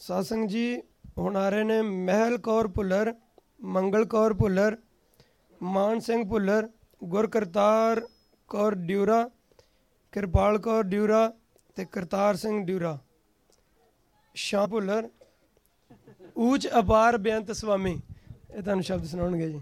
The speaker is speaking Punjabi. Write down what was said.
ਸਾਸੰਗ ਜੀ, ਹੁਣ ਆ ਰਹੇ ਨੇ ਮਹਿਲ ਕੌਰ ਭੁੱਲਰ, ਮੰਗਲ ਕੌਰ ਭੁੱਲਰ, ਮਾਨ ਸਿੰਘ ਭੁੱਲਰ, ਗੁਰਕਰਤਾਰ ਕੌਰ ਡਿਊਰਾ, ਕਿਰਪਾਲ ਕੌਰ ਡਿਊਰਾ ਤੇ ਕਰਤਾਰ ਸਿੰਘ ਡਿਊਰਾ। ਸ਼ਾਹ ਭੁੱਲਰ, ਊਚ ਅਪਾਰ ਬੇਅੰਤ ਸੁਆਮੀ ਇਹ ਤੁਹਾਨੂੰ ਸ਼ਬਦ ਸੁਣਾਉਣਗੇ ਜੀ।